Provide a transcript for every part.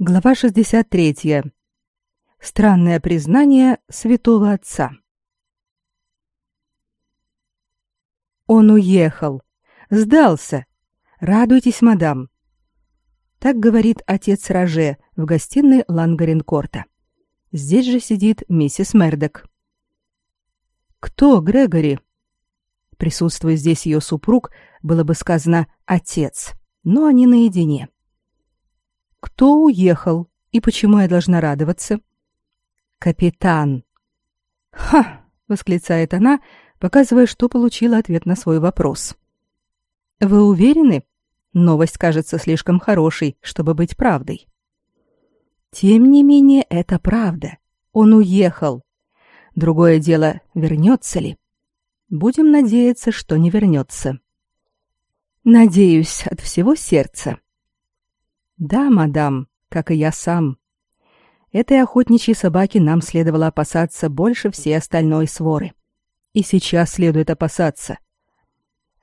Глава 63. Странное признание святого отца. Он уехал. Сдался. Радуйтесь, мадам. Так говорит отец Роже в гостиной Лангаренкорта. Здесь же сидит миссис Мердок. Кто Грегори? Присутствуя здесь ее супруг, было бы сказано «отец», но они наедине. Кто уехал и почему я должна радоваться? Капитан. Ха, восклицает она, показывая, что получила ответ на свой вопрос. Вы уверены? Новость кажется слишком хорошей, чтобы быть правдой. Тем не менее, это правда. Он уехал. Другое дело, вернется ли? Будем надеяться, что не вернется. Надеюсь от всего сердца. Да, мадам, как и я сам. Этой охотничьей собаки нам следовало опасаться больше всей остальной своры. И сейчас следует опасаться.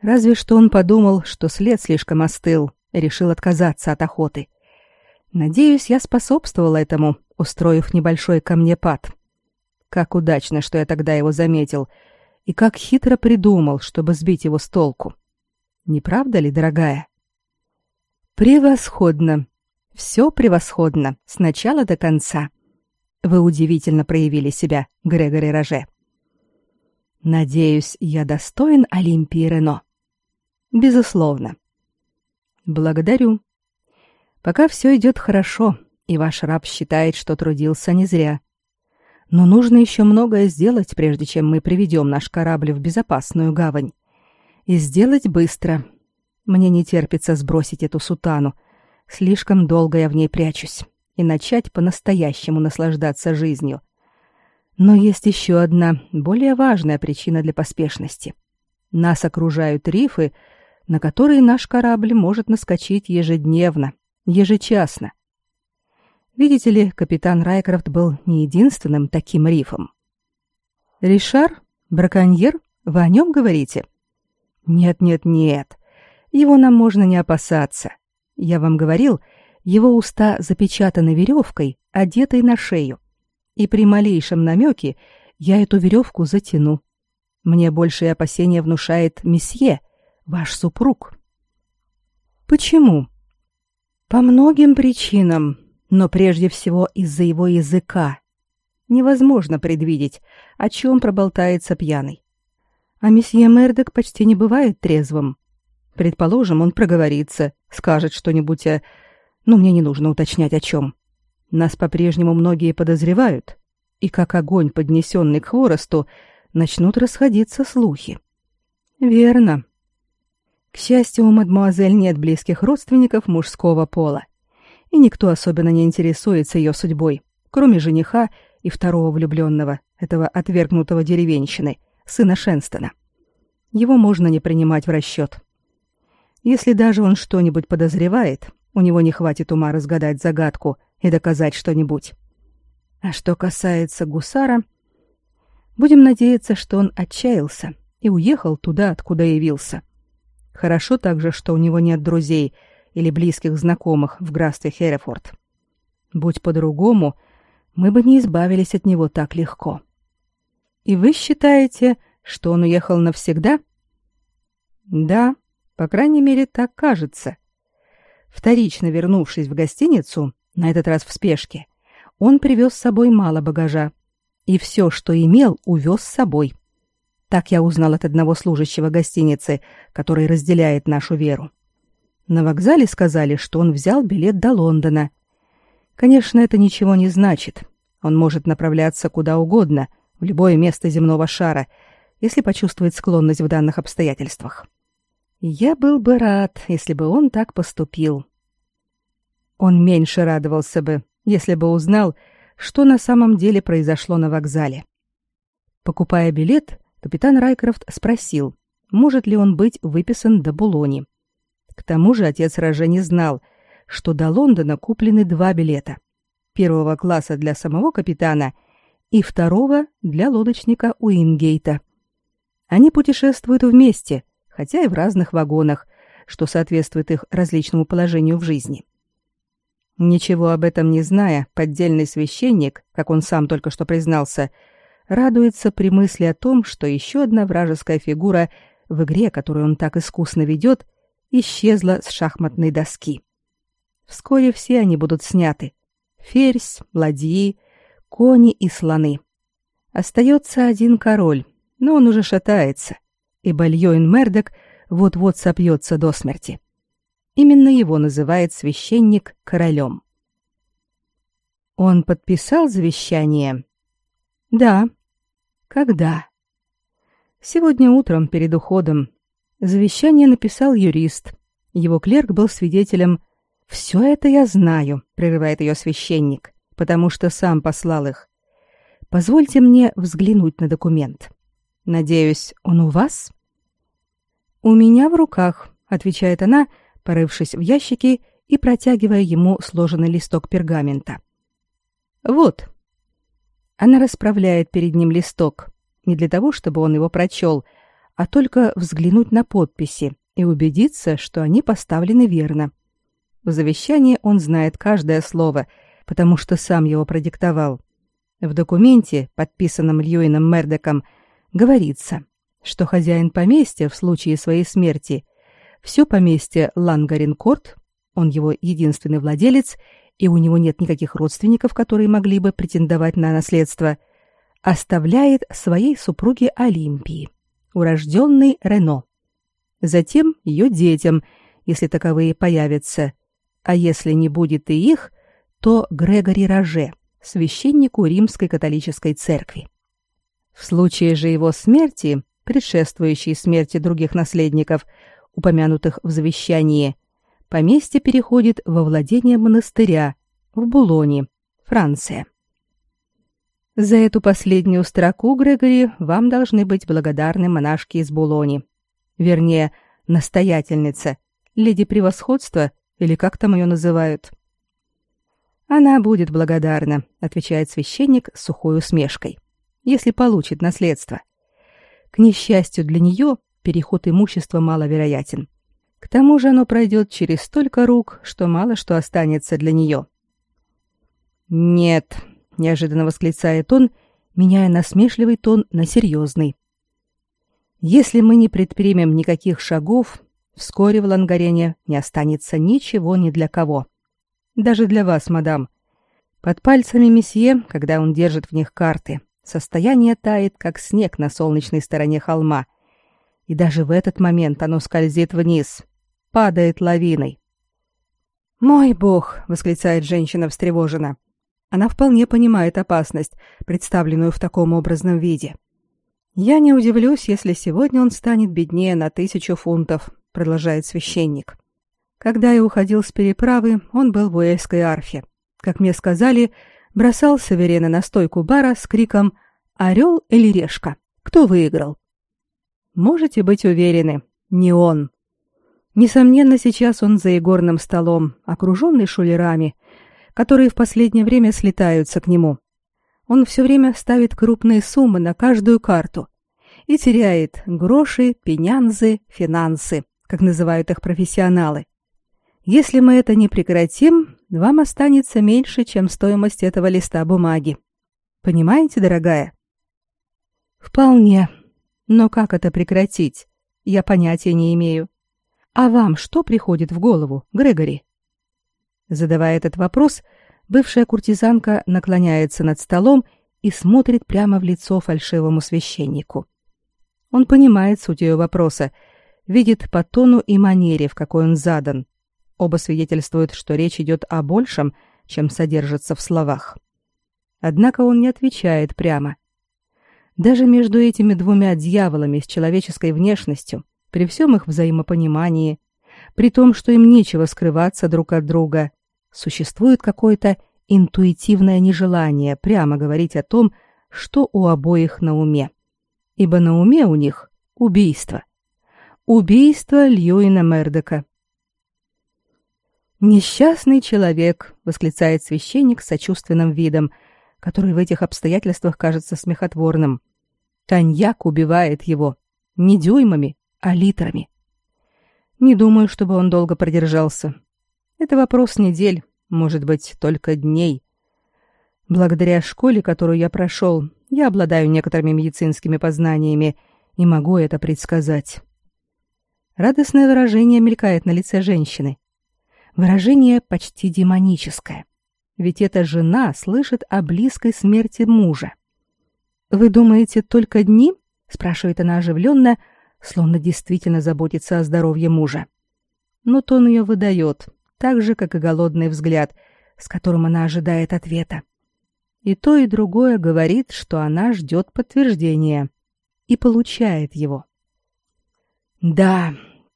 Разве что он подумал, что след слишком остыл, и решил отказаться от охоты. Надеюсь, я способствовала этому, устроив небольшой камнепад. Как удачно, что я тогда его заметил, и как хитро придумал, чтобы сбить его с толку. Не правда ли, дорогая? Превосходно. Все превосходно, с начала до конца. Вы удивительно проявили себя, Грегори Роже. Надеюсь, я достоин Олимпии Рено. Безусловно. Благодарю. Пока все идет хорошо, и ваш раб считает, что трудился не зря. Но нужно еще многое сделать, прежде чем мы приведем наш корабль в безопасную гавань. И сделать быстро, мне не терпится сбросить эту сутану. Слишком долго я в ней прячусь и начать по-настоящему наслаждаться жизнью. Но есть еще одна, более важная причина для поспешности. Нас окружают рифы, на которые наш корабль может наскочить ежедневно, ежечасно. Видите ли, капитан Райкрофт был не единственным таким рифом. Ришар? Браконьер? Вы о нем говорите? Нет, нет, нет. Его нам можно не опасаться. Я вам говорил, его уста запечатаны веревкой, одетой на шею. И при малейшем намеке я эту веревку затяну. Мне большее опасение внушает месье, ваш супруг. Почему? По многим причинам, но прежде всего из-за его языка. Невозможно предвидеть, о чем проболтается пьяный. А месье Мердок почти не бывает трезвым. Предположим, он проговорится, скажет что-нибудь о... Ну, мне не нужно уточнять о чем. Нас по-прежнему многие подозревают, и как огонь, поднесенный к хворосту, начнут расходиться слухи. Верно. К счастью, у мадемуазель нет близких родственников мужского пола, и никто особенно не интересуется ее судьбой, кроме жениха и второго влюбленного, этого отвергнутого деревенщины, сына Шенстона. Его можно не принимать в расчет. Если даже он что-нибудь подозревает, у него не хватит ума разгадать загадку и доказать что-нибудь. А что касается гусара, будем надеяться, что он отчаялся и уехал туда, откуда явился. Хорошо также, что у него нет друзей или близких знакомых в графстве Херефорд. Будь по-другому, мы бы не избавились от него так легко. И вы считаете, что он уехал навсегда? Да, по крайней мере, так кажется. Вторично вернувшись в гостиницу, на этот раз в спешке, он привез с собой мало багажа. И все, что имел, увез с собой. Так я узнал от одного служащего гостиницы, который разделяет нашу веру. На вокзале сказали, что он взял билет до Лондона. Конечно, это ничего не значит. Он может направляться куда угодно, в любое место земного шара, если почувствует склонность в данных обстоятельствах. Я был бы рад, если бы он так поступил. Он меньше радовался бы, если бы узнал, что на самом деле произошло на вокзале. Покупая билет, капитан Райкрофт спросил, может ли он быть выписан до Булони. К тому же отец Роже не знал, что до Лондона куплены два билета. Первого класса для самого капитана и второго для лодочника Уингейта. Они путешествуют вместе – хотя и в разных вагонах, что соответствует их различному положению в жизни. Ничего об этом не зная, поддельный священник, как он сам только что признался, радуется при мысли о том, что еще одна вражеская фигура в игре, которую он так искусно ведет, исчезла с шахматной доски. Вскоре все они будут сняты. Ферзь, ладьи, кони и слоны. Остается один король, но он уже шатается, и Бальёин Мердок вот-вот сопьется до смерти. Именно его называет священник королем. Он подписал завещание? Да. Когда? Сегодня утром перед уходом. Завещание написал юрист. Его клерк был свидетелем. «Все это я знаю», — прерывает ее священник, «потому что сам послал их. Позвольте мне взглянуть на документ. Надеюсь, он у вас?» «У меня в руках», — отвечает она, порывшись в ящике и протягивая ему сложенный листок пергамента. «Вот». Она расправляет перед ним листок, не для того, чтобы он его прочел, а только взглянуть на подписи и убедиться, что они поставлены верно. В завещании он знает каждое слово, потому что сам его продиктовал. В документе, подписанном Льюином Мердеком, говорится, что хозяин поместья в случае своей смерти все поместье Лангаринкорт, он его единственный владелец, и у него нет никаких родственников, которые могли бы претендовать на наследство – оставляет своей супруге Олимпии, урожденной Рено. Затем ее детям, если таковые появятся, а если не будет и их, то Грегори Роже, священнику Римской католической церкви. В случае же его смерти, предшествующей смерти других наследников, упомянутых в завещании, поместье переходит во владение монастыря в Булоне, Франция. За эту последнюю строку, Грегори, вам должны быть благодарны монашки из Булони. Вернее, настоятельница, леди превосходства, или как там ее называют. Она будет благодарна, отвечает священник с сухой усмешкой, если получит наследство. К несчастью для нее, переход имущества маловероятен. К тому же оно пройдет через столько рук, что мало что останется для нее. Нет, неожиданно восклицает он, меняя насмешливый тон на серьезный. Если мы не предпримем никаких шагов, вскоре в Лангарене не останется ничего ни для кого. Даже для вас, мадам. Под пальцами месье, когда он держит в них карты, состояние тает, как снег на солнечной стороне холма. И даже в этот момент оно скользит вниз, падает лавиной. «Мой бог!» — восклицает женщина встревоженно. Она вполне понимает опасность, представленную в таком образном виде. «Я не удивлюсь, если сегодня он станет беднее на тысячу фунтов», — продолжает священник. «Когда я уходил с переправы, он был в Уэльской арфе. Как мне сказали, бросал Саверена на стойку бара с криком «Орел или решка? Кто выиграл?» Можете быть уверены, не он. Несомненно, сейчас он за игорным столом, окруженный шулерами, которые в последнее время слетаются к нему. Он все время ставит крупные суммы на каждую карту и теряет гроши, пенянзы, финансы, как называют их профессионалы. Если мы это не прекратим, вам останется меньше, чем стоимость этого листа бумаги. Понимаете, дорогая? Вполне. Но как это прекратить? Я понятия не имею. А вам что приходит в голову, Грегори? Задавая этот вопрос, бывшая куртизанка наклоняется над столом и смотрит прямо в лицо фальшивому священнику. Он понимает суть ее вопроса, видит по тону и манере, в какой он задан. Оба свидетельствуют, что речь идет о большем, чем содержится в словах. Однако он не отвечает прямо. Даже между этими двумя дьяволами с человеческой внешностью, при всем их взаимопонимании, при том, что им нечего скрываться друг от друга, существует какое-то интуитивное нежелание прямо говорить о том, что у обоих на уме. Ибо на уме у них убийство. Убийство Льюина Мердока. «Несчастный человек!» — восклицает священник с сочувственным видом, который в этих обстоятельствах кажется смехотворным. Коньяк убивает его. Не дюймами, а литрами. Не думаю, чтобы он долго продержался. Это вопрос недель, может быть, только дней. Благодаря школе, которую я прошел, я обладаю некоторыми медицинскими познаниями и могу это предсказать. Радостное выражение мелькает на лице женщины. Выражение почти демоническое. Ведь эта жена слышит о близкой смерти мужа. «Вы думаете, только дни?» — спрашивает она оживленно, словно действительно заботится о здоровье мужа. Но тон ее выдает, так же, как и голодный взгляд, с которым она ожидает ответа. И то, и другое говорит, что она ждет подтверждения и получает его. «Да,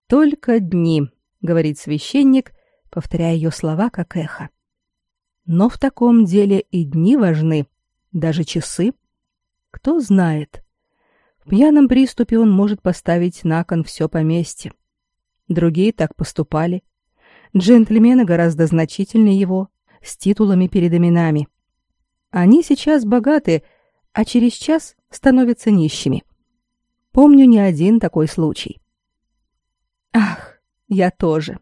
только дни», — говорит священник, повторяя ее слова как эхо. «Но в таком деле и дни важны, даже часы. Кто знает. В пьяном приступе он может поставить на кон все поместье. Другие так поступали. Джентльмены гораздо значительнее его, с титулами перед именами. Они сейчас богаты, а через час становятся нищими. Помню не один такой случай. Ах, я тоже.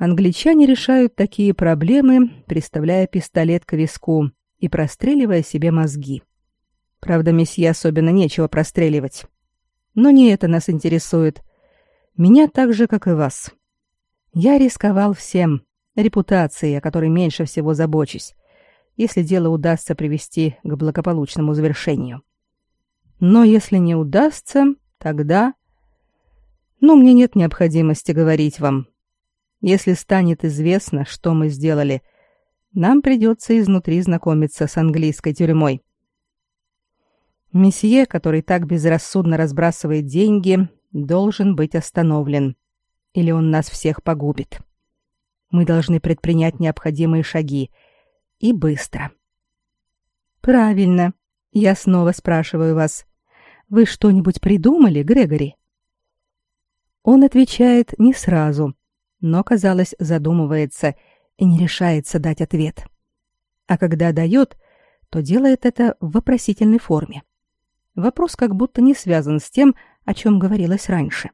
Англичане решают такие проблемы, приставляя пистолет к виску и простреливая себе мозги. Правда, месье особенно нечего простреливать. Но не это нас интересует. Меня так же, как и вас. Я рисковал всем, репутацией, о которой меньше всего забочусь, если дело удастся привести к благополучному завершению. Но если не удастся, тогда... Ну, мне нет необходимости говорить вам. Если станет известно, что мы сделали, нам придется изнутри знакомиться с английской тюрьмой. Месье, который так безрассудно разбрасывает деньги, должен быть остановлен, или он нас всех погубит. Мы должны предпринять необходимые шаги, и быстро. Правильно. Я снова спрашиваю вас. Вы что-нибудь придумали, Грегори? Он отвечает не сразу, но, казалось, задумывается и не решается дать ответ. А когда дает, то делает это в вопросительной форме. Вопрос как будто не связан с тем, о чем говорилось раньше.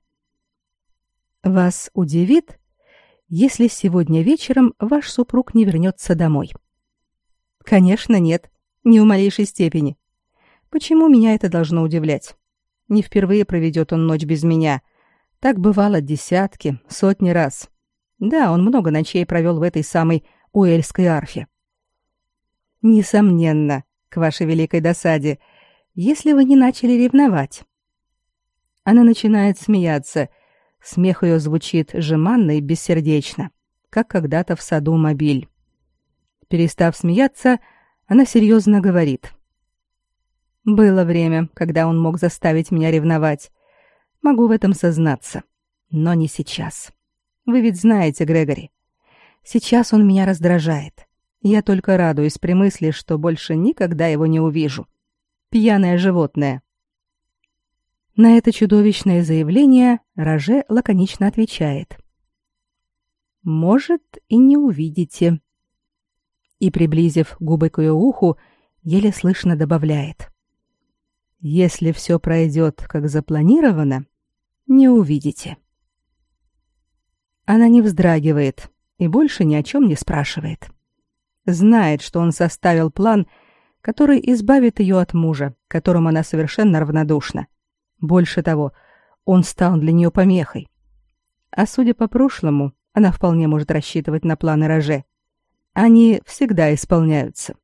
Вас удивит, если сегодня вечером ваш супруг не вернется домой? Конечно, нет. Ни в малейшей степени. Почему меня это должно удивлять? Не впервые проведет он ночь без меня. Так бывало десятки, сотни раз. Да, он много ночей провел в этой самой уэльской арфе. Несомненно, к вашей великой досаде, если вы не начали ревновать. Она начинает смеяться. Смех ее звучит жеманно и бессердечно, как когда-то в саду мобиль. Перестав смеяться, она серьезно говорит. «Было время, когда он мог заставить меня ревновать. Могу в этом сознаться. Но не сейчас. Вы ведь знаете, Грегори. Сейчас он меня раздражает. Я только радуюсь при мысли, что больше никогда его не увижу. Пьяное животное». На это чудовищное заявление Роже лаконично отвечает. «Может, и не увидите и, приблизив губы к ее уху, еле слышно добавляет. «Если все пройдет, как запланировано, не увидите». Она не вздрагивает и больше ни о чем не спрашивает. Знает, что он составил план, который избавит ее от мужа, которому она совершенно равнодушна. Больше того, он стал для нее помехой. А судя по прошлому, она вполне может рассчитывать на планы Роже. Они всегда исполняются.